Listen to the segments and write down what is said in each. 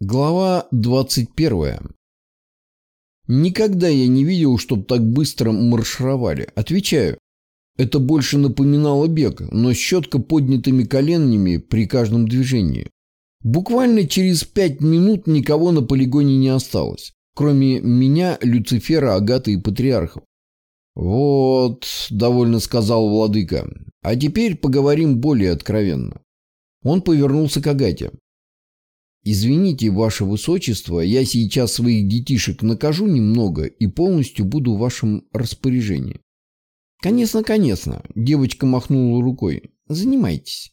Глава 21. Никогда я не видел, чтоб так быстро маршировали. Отвечаю. Это больше напоминало бег, но с четко поднятыми коленями при каждом движении. Буквально через пять минут никого на полигоне не осталось, кроме меня, Люцифера, Агаты и Патриархов. «Вот», — довольно сказал владыка, — «а теперь поговорим более откровенно». Он повернулся к Агате. «Извините, ваше высочество, я сейчас своих детишек накажу немного и полностью буду в вашем распоряжении». «Конечно, конечно», – девочка махнула рукой. «Занимайтесь».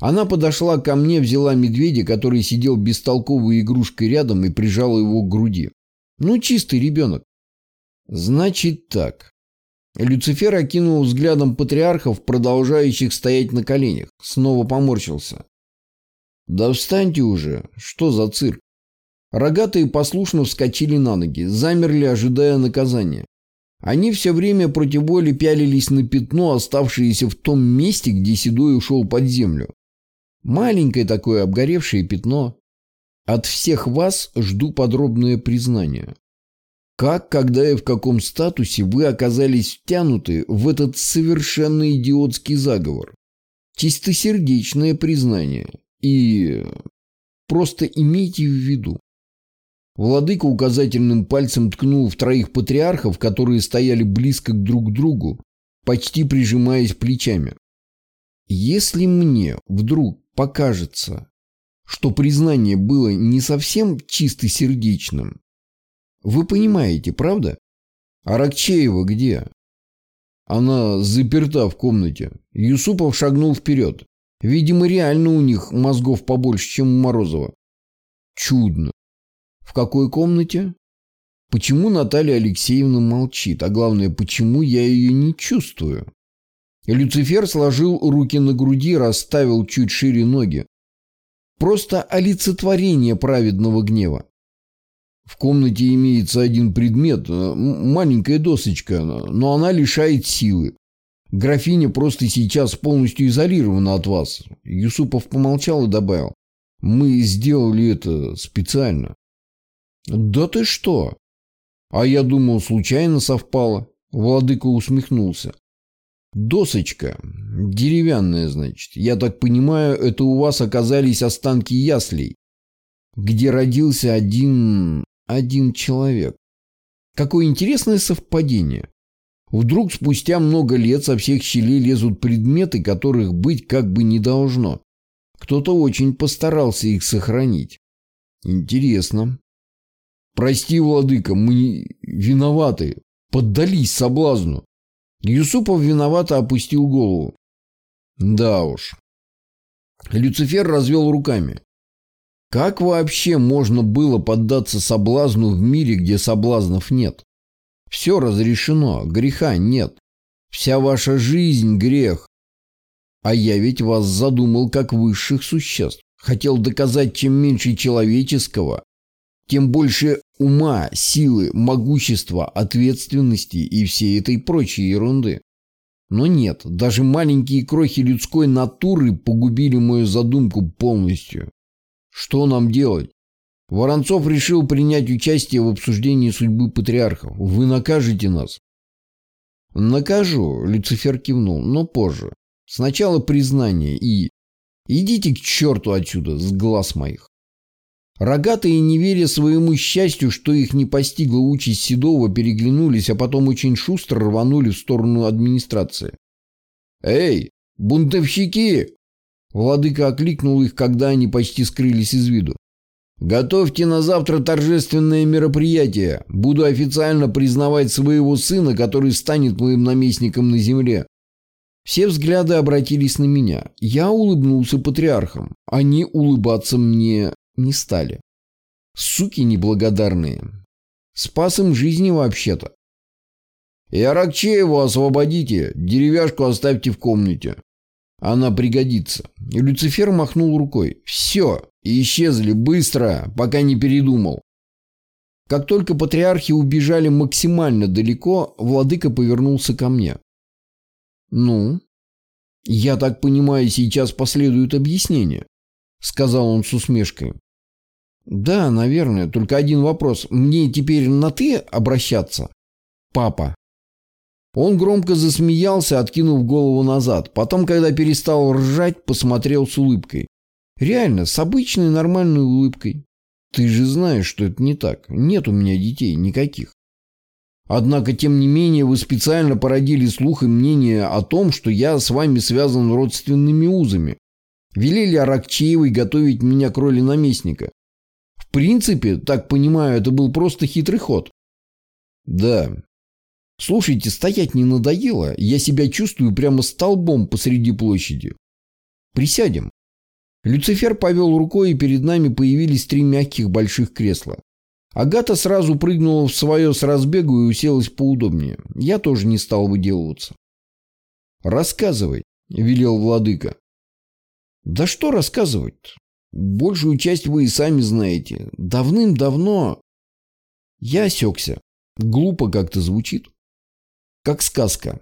Она подошла ко мне, взяла медведя, который сидел бестолковой игрушкой рядом и прижала его к груди. «Ну, чистый ребенок». «Значит так». Люцифер окинул взглядом патриархов, продолжающих стоять на коленях. Снова поморщился. «Да встаньте уже! Что за цирк?» Рогатые послушно вскочили на ноги, замерли, ожидая наказания. Они все время против воли пялились на пятно, оставшееся в том месте, где Седой ушел под землю. Маленькое такое обгоревшее пятно. От всех вас жду подробное признание. Как, когда и в каком статусе вы оказались втянуты в этот совершенно идиотский заговор? Чистосердечное признание. И просто имейте в виду. Владыка указательным пальцем ткнул в троих патриархов, которые стояли близко друг к другу, почти прижимаясь плечами. Если мне вдруг покажется, что признание было не совсем чисто сердечным, вы понимаете, правда? Аракчеева где? Она заперта в комнате. Юсупов шагнул вперед. Видимо, реально у них мозгов побольше, чем у Морозова. Чудно. В какой комнате? Почему Наталья Алексеевна молчит? А главное, почему я ее не чувствую? Люцифер сложил руки на груди, расставил чуть шире ноги. Просто олицетворение праведного гнева. В комнате имеется один предмет, маленькая досочка, но она лишает силы. Графиня просто сейчас полностью изолирована от вас. Юсупов помолчал и добавил. Мы сделали это специально. Да ты что? А я думал, случайно совпало. Владыка усмехнулся. Досочка. Деревянная, значит. Я так понимаю, это у вас оказались останки яслей, где родился один... один человек. Какое интересное совпадение. Вдруг спустя много лет со всех щелей лезут предметы, которых быть как бы не должно. Кто-то очень постарался их сохранить. Интересно. Прости, владыка, мы виноваты. Поддались соблазну. Юсупов виновато опустил голову. Да уж. Люцифер развел руками. Как вообще можно было поддаться соблазну в мире, где соблазнов нет? Все разрешено, греха нет. Вся ваша жизнь – грех. А я ведь вас задумал как высших существ. Хотел доказать, чем меньше человеческого, тем больше ума, силы, могущества, ответственности и всей этой прочей ерунды. Но нет, даже маленькие крохи людской натуры погубили мою задумку полностью. Что нам делать? Воронцов решил принять участие в обсуждении судьбы патриархов. Вы накажете нас? Накажу, Люцифер кивнул, но позже. Сначала признание и... Идите к черту отсюда, с глаз моих. Рогатые, не веря своему счастью, что их не постигла участь Седова, переглянулись, а потом очень шустро рванули в сторону администрации. «Эй, бунтовщики!» Владыка окликнул их, когда они почти скрылись из виду. Готовьте на завтра торжественное мероприятие. Буду официально признавать своего сына, который станет моим наместником на земле. Все взгляды обратились на меня. Я улыбнулся патриархам. Они улыбаться мне не стали. Суки неблагодарные. Спас им жизни вообще-то. И Аракчееву освободите, деревяшку оставьте в комнате. Она пригодится. И Люцифер махнул рукой. Все, и исчезли быстро, пока не передумал. Как только патриархи убежали максимально далеко, владыка повернулся ко мне. «Ну, я так понимаю, сейчас последует объяснение», — сказал он с усмешкой. Да, наверное. Только один вопрос. Мне теперь на «ты» обращаться? Папа. Он громко засмеялся, откинув голову назад. Потом, когда перестал ржать, посмотрел с улыбкой. Реально, с обычной нормальной улыбкой. Ты же знаешь, что это не так. Нет у меня детей никаких. Однако, тем не менее, вы специально породили слух и мнение о том, что я с вами связан родственными узами. Велели Аракчеевой готовить меня к роли наместника. В принципе, так понимаю, это был просто хитрый ход. Да. Слушайте, стоять не надоело? Я себя чувствую прямо столбом посреди площади. Присядем. Люцифер повел рукой, и перед нами появились три мягких больших кресла. Агата сразу прыгнула в свое с разбегу и уселась поудобнее. Я тоже не стал выделываться. «Рассказывай», — велел владыка. «Да что рассказывать? Большую часть вы и сами знаете. Давным-давно...» Я осекся. Глупо как-то звучит. Как сказка.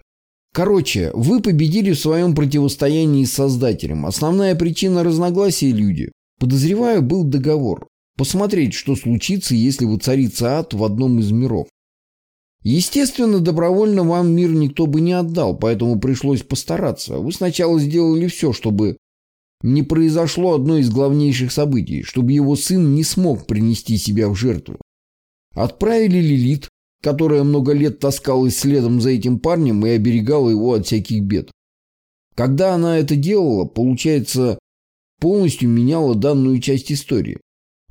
Короче, вы победили в своем противостоянии с Создателем. Основная причина разногласий люди. Подозреваю, был договор. Посмотреть, что случится, если воцарится ад в одном из миров. Естественно, добровольно вам мир никто бы не отдал, поэтому пришлось постараться. Вы сначала сделали все, чтобы не произошло одно из главнейших событий, чтобы его сын не смог принести себя в жертву. Отправили Лилит, которая много лет таскалась следом за этим парнем и оберегала его от всяких бед. Когда она это делала, получается, полностью меняла данную часть истории.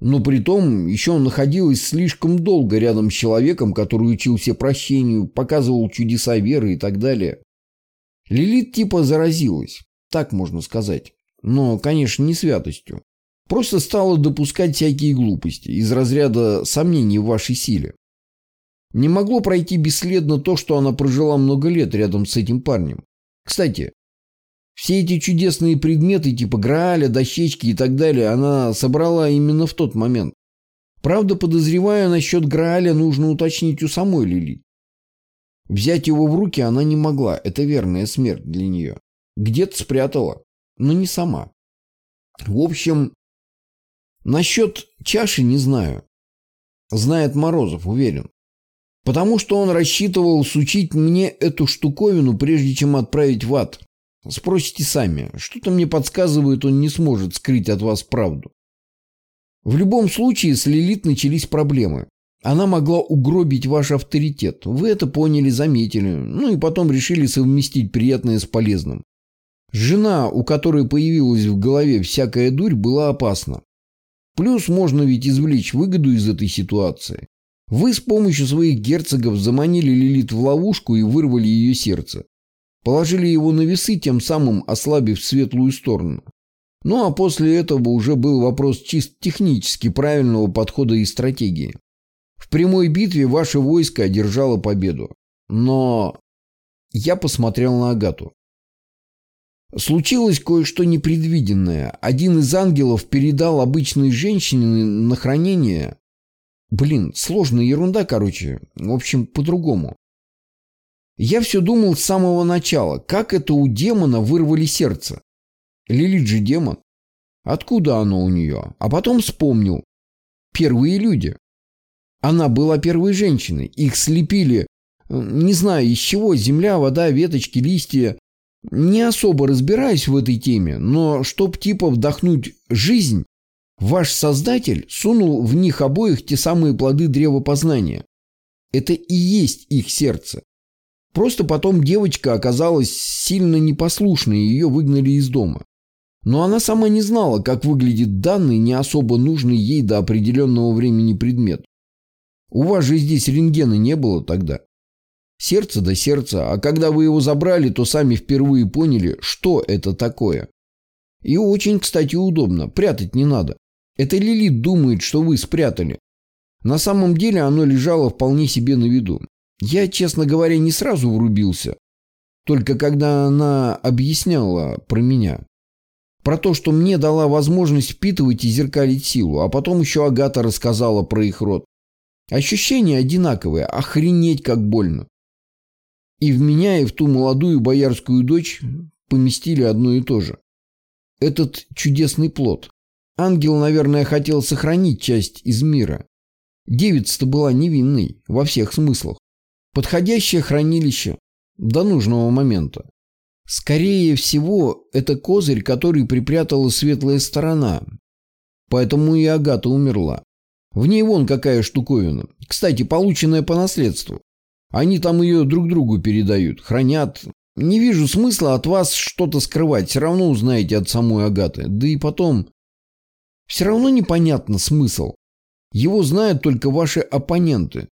Но при том еще находилась слишком долго рядом с человеком, который учился прощению, показывал чудеса веры и так далее. Лилит типа заразилась, так можно сказать. Но, конечно, не святостью. Просто стала допускать всякие глупости из разряда сомнений в вашей силе. Не могло пройти бесследно то, что она прожила много лет рядом с этим парнем. Кстати, все эти чудесные предметы типа Грааля, дощечки и так далее она собрала именно в тот момент. Правда, подозреваю, насчет Грааля нужно уточнить у самой Лили. Взять его в руки она не могла, это верная смерть для нее. Где-то спрятала, но не сама. В общем, насчет чаши не знаю. Знает Морозов, уверен. Потому что он рассчитывал сучить мне эту штуковину, прежде чем отправить в ад. Спросите сами. Что-то мне подсказывает, он не сможет скрыть от вас правду. В любом случае с Лилит начались проблемы. Она могла угробить ваш авторитет. Вы это поняли, заметили. Ну и потом решили совместить приятное с полезным. Жена, у которой появилась в голове всякая дурь, была опасна. Плюс можно ведь извлечь выгоду из этой ситуации. Вы с помощью своих герцогов заманили Лилит в ловушку и вырвали ее сердце. Положили его на весы, тем самым ослабив светлую сторону. Ну а после этого уже был вопрос чисто технически правильного подхода и стратегии. В прямой битве ваше войско одержало победу. Но я посмотрел на Агату. Случилось кое-что непредвиденное. Один из ангелов передал обычной женщине на хранение... Блин, сложная ерунда, короче. В общем, по-другому. Я все думал с самого начала, как это у демона вырвали сердце. Лилит же демон. Откуда оно у нее? А потом вспомнил. Первые люди. Она была первой женщиной. Их слепили, не знаю из чего, земля, вода, веточки, листья. Не особо разбираюсь в этой теме, но чтоб типа вдохнуть жизнь, ваш создатель сунул в них обоих те самые плоды древа познания. Это и есть их сердце. Просто потом девочка оказалась сильно непослушной, и ее выгнали из дома. Но она сама не знала, как выглядит данный, не особо нужный ей до определенного времени предмет. У вас же здесь рентгена не было тогда. Сердце до сердца, а когда вы его забрали, то сами впервые поняли, что это такое. И очень, кстати, удобно, прятать не надо. Это Лилит думает, что вы спрятали. На самом деле оно лежало вполне себе на виду. Я, честно говоря, не сразу врубился. Только когда она объясняла про меня. Про то, что мне дала возможность впитывать и зеркалить силу. А потом еще Агата рассказала про их род. Ощущения одинаковые. Охренеть, как больно. И в меня, и в ту молодую боярскую дочь поместили одно и то же. Этот чудесный плод. Ангел, наверное, хотел сохранить часть из мира. Девица-то была невинной во всех смыслах. Подходящее хранилище до нужного момента. Скорее всего, это козырь, который припрятала светлая сторона. Поэтому и Агата умерла. В ней вон какая штуковина. Кстати, полученная по наследству. Они там ее друг другу передают, хранят. Не вижу смысла от вас что-то скрывать. Все равно узнаете от самой Агаты. Да и потом... Все равно непонятно смысл. Его знают только ваши оппоненты.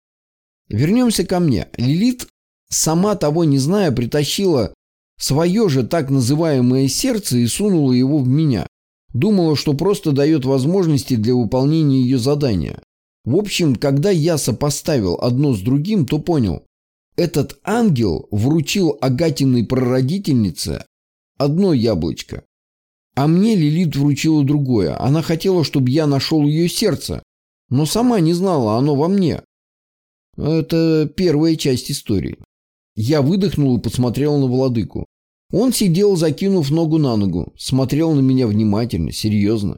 Вернемся ко мне. Лилит, сама того не зная, притащила свое же так называемое сердце и сунула его в меня. Думала, что просто дает возможности для выполнения ее задания. В общем, когда я сопоставил одно с другим, то понял. Этот ангел вручил Агатиной прародительнице одно яблочко. А мне Лилит вручила другое. Она хотела, чтобы я нашел ее сердце. Но сама не знала, оно во мне. Это первая часть истории. Я выдохнул и посмотрел на владыку. Он сидел, закинув ногу на ногу, смотрел на меня внимательно, серьезно.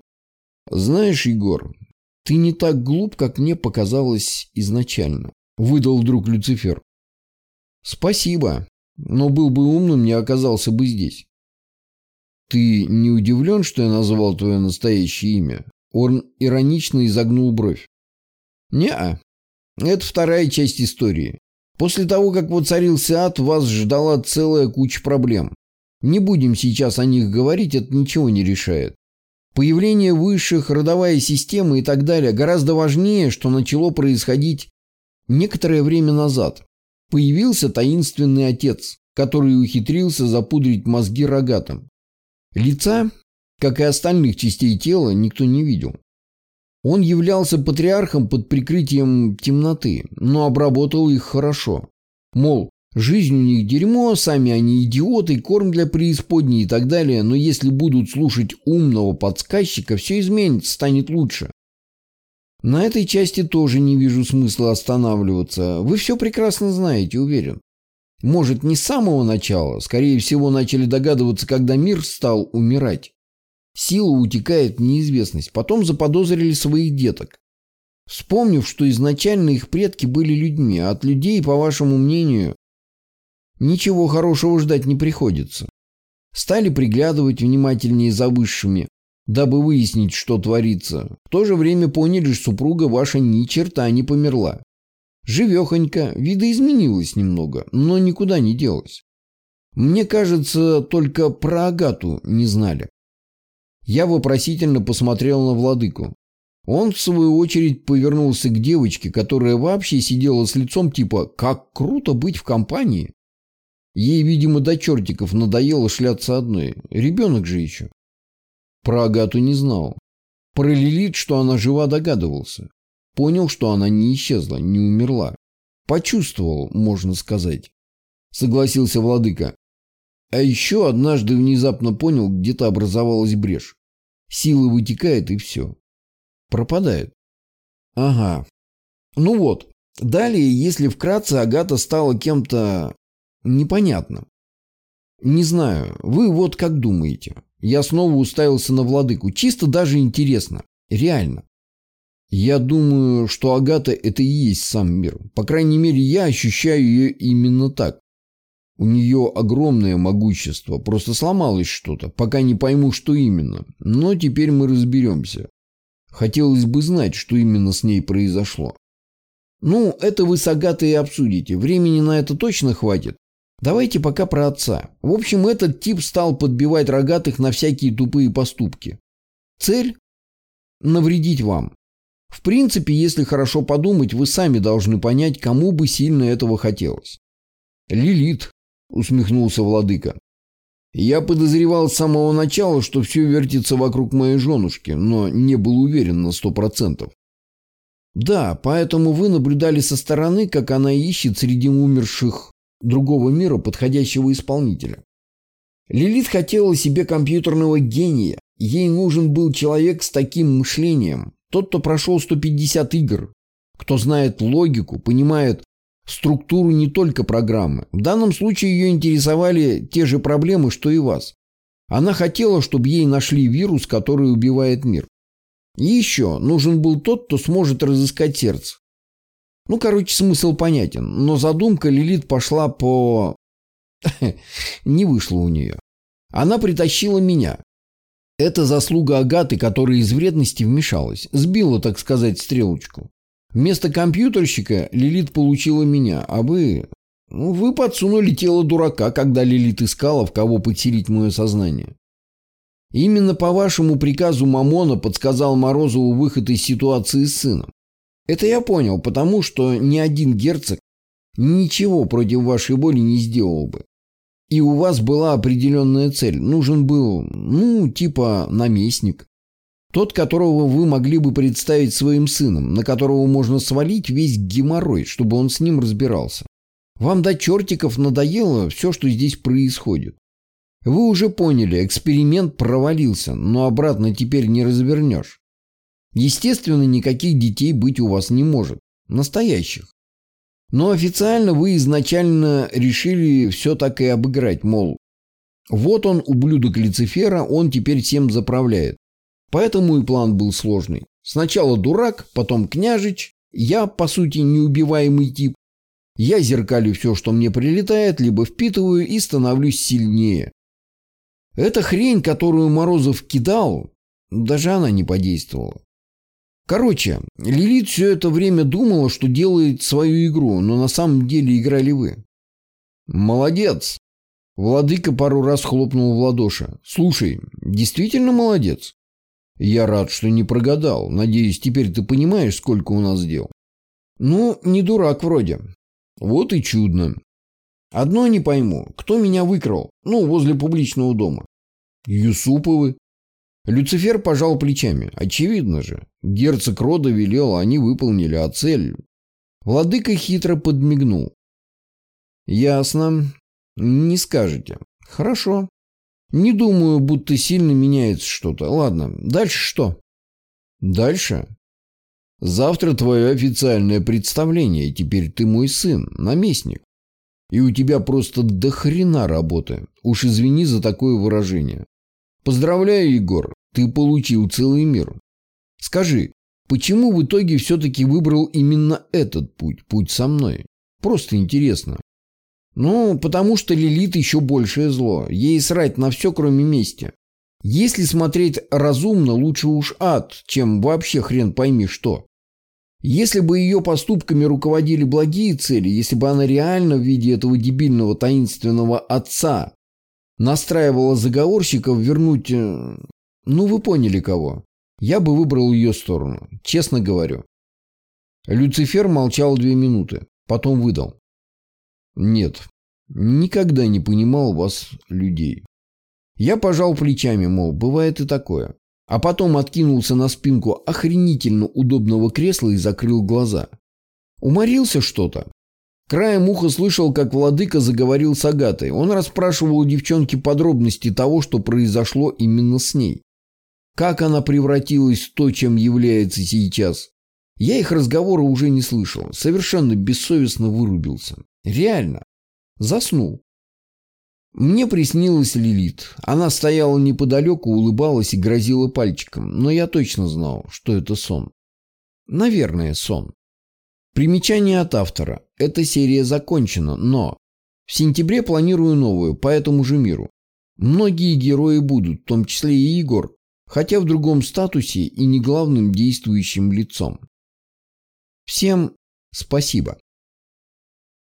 «Знаешь, Егор, ты не так глуп, как мне показалось изначально», — выдал вдруг Люцифер. «Спасибо, но был бы умным, не оказался бы здесь». «Ты не удивлен, что я назвал твое настоящее имя?» Орн иронично изогнул бровь. «Не-а. Это вторая часть истории. После того, как воцарился ад, вас ждала целая куча проблем. Не будем сейчас о них говорить, это ничего не решает. Появление высших, родовая система и так далее гораздо важнее, что начало происходить некоторое время назад. Появился таинственный отец, который ухитрился запудрить мозги рогатым. Лица, как и остальных частей тела, никто не видел. Он являлся патриархом под прикрытием темноты, но обработал их хорошо. Мол, Жизнь у них дерьмо, сами они идиоты, корм для преисподней и так далее, но если будут слушать умного подсказчика, все изменится, станет лучше. На этой части тоже не вижу смысла останавливаться. Вы все прекрасно знаете, уверен. Может, не с самого начала, скорее всего, начали догадываться, когда мир стал умирать. Сила утекает в неизвестность, потом заподозрили своих деток. Вспомнив, что изначально их предки были людьми, а от людей, по вашему мнению, Ничего хорошего ждать не приходится. Стали приглядывать внимательнее за высшими, дабы выяснить, что творится. В то же время поняли, что супруга ваша ни черта не померла. Живехонька, видоизменилась немного, но никуда не делась. Мне кажется, только про Агату не знали. Я вопросительно посмотрел на владыку. Он, в свою очередь, повернулся к девочке, которая вообще сидела с лицом типа «Как круто быть в компании!» Ей, видимо, до чертиков надоело шляться одной. Ребенок же еще. Про Агату не знал. Про Лилит, что она жива, догадывался. Понял, что она не исчезла, не умерла. Почувствовал, можно сказать. Согласился владыка. А еще однажды внезапно понял, где-то образовалась брешь. Сила вытекает и все. Пропадает. Ага. Ну вот. Далее, если вкратце, Агата стала кем-то непонятно. Не знаю, вы вот как думаете? Я снова уставился на владыку. Чисто даже интересно. Реально. Я думаю, что Агата это и есть сам мир. По крайней мере, я ощущаю ее именно так. У нее огромное могущество. Просто сломалось что-то. Пока не пойму, что именно. Но теперь мы разберемся. Хотелось бы знать, что именно с ней произошло. Ну, это вы с Агатой и обсудите. Времени на это точно хватит. Давайте пока про отца. В общем, этот тип стал подбивать рогатых на всякие тупые поступки. Цель – навредить вам. В принципе, если хорошо подумать, вы сами должны понять, кому бы сильно этого хотелось. «Лилит», – усмехнулся владыка. «Я подозревал с самого начала, что все вертится вокруг моей женушки, но не был уверен на сто процентов. Да, поэтому вы наблюдали со стороны, как она ищет среди умерших другого мира подходящего исполнителя. Лилит хотела себе компьютерного гения. Ей нужен был человек с таким мышлением. Тот, кто прошел 150 игр, кто знает логику, понимает структуру не только программы. В данном случае ее интересовали те же проблемы, что и вас. Она хотела, чтобы ей нашли вирус, который убивает мир. И еще, нужен был тот, кто сможет разыскать сердце. Ну, короче, смысл понятен, но задумка Лилит пошла по... Не вышло у нее. Она притащила меня. Это заслуга Агаты, которая из вредности вмешалась. Сбила, так сказать, стрелочку. Вместо компьютерщика Лилит получила меня, а вы... Ну, вы подсунули тело дурака, когда Лилит искала, в кого подселить мое сознание. Именно по вашему приказу Мамона подсказал Морозову выход из ситуации с сыном. Это я понял, потому что ни один герцог ничего против вашей воли не сделал бы. И у вас была определенная цель. Нужен был, ну, типа наместник. Тот, которого вы могли бы представить своим сыном, на которого можно свалить весь геморрой, чтобы он с ним разбирался. Вам до чертиков надоело все, что здесь происходит. Вы уже поняли, эксперимент провалился, но обратно теперь не развернешь. Естественно, никаких детей быть у вас не может. Настоящих. Но официально вы изначально решили все так и обыграть, мол, вот он, ублюдок Люцифера, он теперь всем заправляет. Поэтому и план был сложный. Сначала дурак, потом княжич, я, по сути, неубиваемый тип. Я зеркалю все, что мне прилетает, либо впитываю и становлюсь сильнее. Эта хрень, которую Морозов кидал, даже она не подействовала. Короче, Лилит все это время думала, что делает свою игру, но на самом деле играли вы. Молодец. Владыка пару раз хлопнул в ладоши. Слушай, действительно молодец. Я рад, что не прогадал. Надеюсь, теперь ты понимаешь, сколько у нас дел. Ну, не дурак вроде. Вот и чудно. Одно не пойму. Кто меня выкрал? Ну, возле публичного дома. Юсуповы. Люцифер пожал плечами. Очевидно же. Герцог рода велел, они выполнили, а цель... Владыка хитро подмигнул. Ясно. Не скажете. Хорошо. Не думаю, будто сильно меняется что-то. Ладно, дальше что? Дальше? Завтра твое официальное представление. Теперь ты мой сын, наместник. И у тебя просто до хрена работы. Уж извини за такое выражение. Поздравляю, Егор, ты получил целый мир. Скажи, почему в итоге все-таки выбрал именно этот путь, путь со мной? Просто интересно. Ну, потому что Лилит еще большее зло. Ей срать на все, кроме мести. Если смотреть разумно, лучше уж ад, чем вообще хрен пойми что. Если бы ее поступками руководили благие цели, если бы она реально в виде этого дебильного таинственного отца настраивала заговорщиков вернуть... Э, ну, вы поняли кого. Я бы выбрал ее сторону, честно говорю. Люцифер молчал две минуты, потом выдал. Нет, никогда не понимал вас, людей. Я пожал плечами, мол, бывает и такое. А потом откинулся на спинку охренительно удобного кресла и закрыл глаза. Уморился что-то. Краем уха слышал, как владыка заговорил с Агатой. Он расспрашивал у девчонки подробности того, что произошло именно с ней. Как она превратилась в то, чем является сейчас. Я их разговора уже не слышал. Совершенно бессовестно вырубился. Реально. Заснул. Мне приснилась Лилит. Она стояла неподалеку, улыбалась и грозила пальчиком, но я точно знал, что это сон. Наверное, сон. Примечание от автора. Эта серия закончена, но в сентябре планирую новую по этому же миру. Многие герои будут, в том числе и Егор, хотя в другом статусе и не главным действующим лицом. Всем спасибо.